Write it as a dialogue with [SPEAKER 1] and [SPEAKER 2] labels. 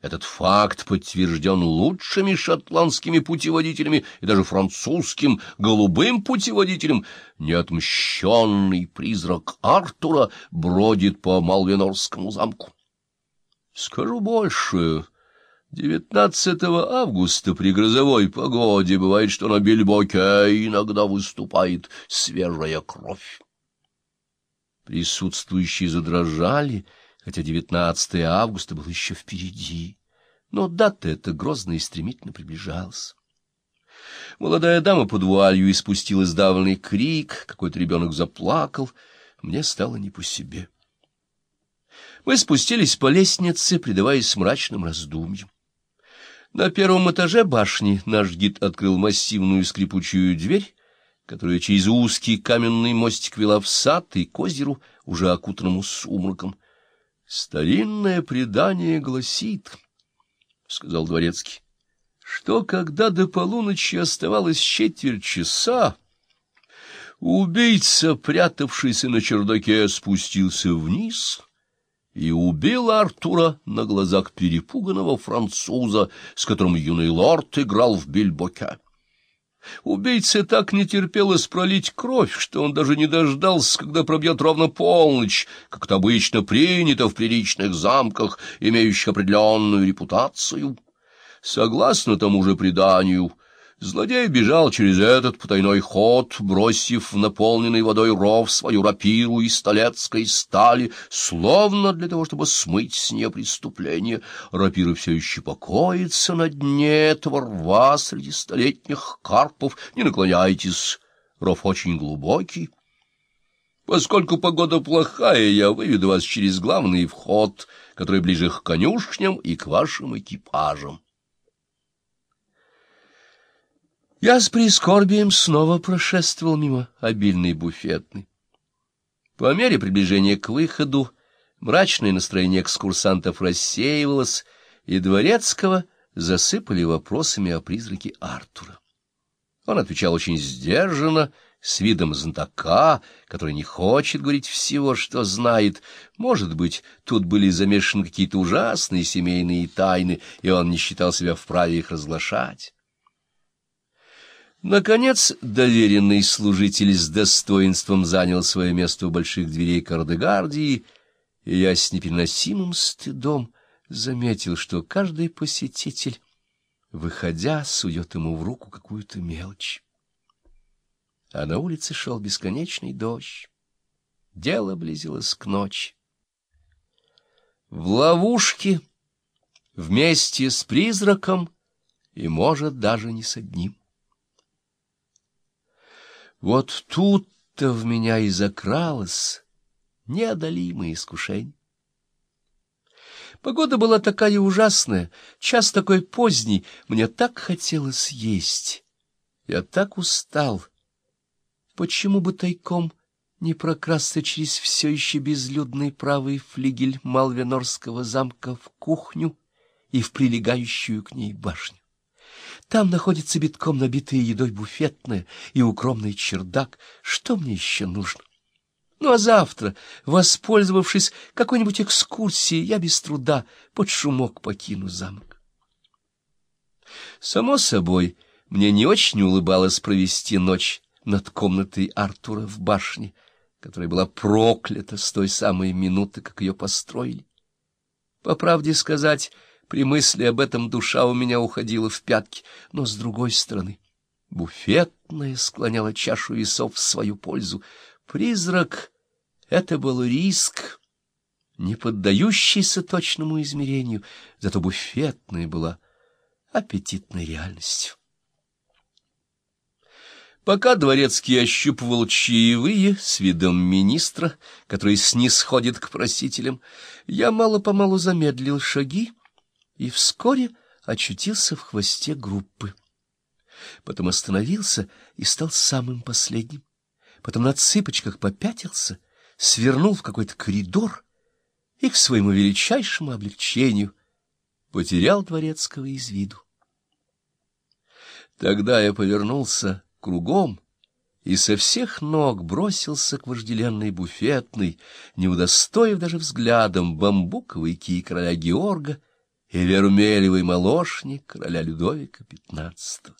[SPEAKER 1] Этот факт подтвержден лучшими шотландскими путеводителями и даже французским голубым путеводителем. Неотмщенный призрак Артура бродит по Малвинорскому замку. Скажу больше. 19 августа при грозовой погоде бывает, что на бельбоке иногда выступает свежая кровь. Присутствующие задрожали, хотя 19 августа был еще впереди. Но дата эта грозно и стремительно приближалась. Молодая дама под вуалью испустила сдавленный крик, какой-то ребенок заплакал. Мне стало не по себе. Мы спустились по лестнице, предаваясь мрачным раздумьям. На первом этаже башни наш гид открыл массивную скрипучую дверь, которая через узкий каменный мостик вела в сад и к озеру, уже окутанному сумраком. Старинное предание гласит, — сказал дворецкий, — что когда до полуночи оставалось четверть часа, убийца, прятавшийся на чердаке, спустился вниз и убил Артура на глазах перепуганного француза, с которым юный лорд играл в бильбоке. Убийце так не терпелось пролить кровь, что он даже не дождался, когда пробьет ровно полночь, как это обычно принято в приличных замках, имеющих определенную репутацию. Согласно тому же преданию, Злодей бежал через этот потайной ход, бросив в наполненный водой ров свою рапиру из столетской стали, словно для того, чтобы смыть с нее преступление. Рапира все еще покоится на дне этого рва среди столетних карпов. Не наклоняйтесь, ров очень глубокий. Поскольку погода плохая, я выведу вас через главный вход, который ближе к конюшням и к вашим экипажам. Я с прискорбием снова прошествовал мимо обильной буфетной. По мере приближения к выходу мрачное настроение экскурсантов рассеивалось, и Дворецкого засыпали вопросами о призраке Артура. Он отвечал очень сдержанно, с видом знатока, который не хочет говорить всего, что знает. Может быть, тут были замешаны какие-то ужасные семейные тайны, и он не считал себя вправе их разглашать. Наконец, доверенный служитель с достоинством занял свое место у больших дверей Кардегардии, и я с непереносимым стыдом заметил, что каждый посетитель, выходя, сует ему в руку какую-то мелочь. А на улице шел бесконечный дождь. Дело близилось к ночи. В ловушке, вместе с призраком, и, может, даже не с одним. Вот тут-то в меня и закралось неодолимое искушение. Погода была такая ужасная, час такой поздний, мне так хотелось есть. Я так устал. Почему бы тайком не прокрасться через все еще безлюдный правый флигель Малвинорского замка в кухню и в прилегающую к ней башню? Там находится битком набитая едой буфетная и укромный чердак. Что мне еще нужно? Ну, а завтра, воспользовавшись какой-нибудь экскурсией, я без труда под шумок покину замок. Само собой, мне не очень улыбалось провести ночь над комнатой Артура в башне, которая была проклята с той самой минуты, как ее построили. По правде сказать, при мысли об этом душа у меня уходила в пятки, но с другой стороны буфетная склоняла чашу весов в свою пользу. Призрак — это был риск, не поддающийся точному измерению, зато буфетная была аппетитной реальностью. Пока дворецкий ощупывал чаевые с видом министра, который снисходит к просителям, я мало-помалу замедлил шаги, и вскоре очутился в хвосте группы. Потом остановился и стал самым последним. Потом на цыпочках попятился, свернул в какой-то коридор и, к своему величайшему облегчению, потерял Дворецкого из виду. Тогда я повернулся кругом и со всех ног бросился к вожделенной буфетной, не удостоив даже взглядом бамбуковой кии короля Георга, и вермелевый молочник короля Людовика XV.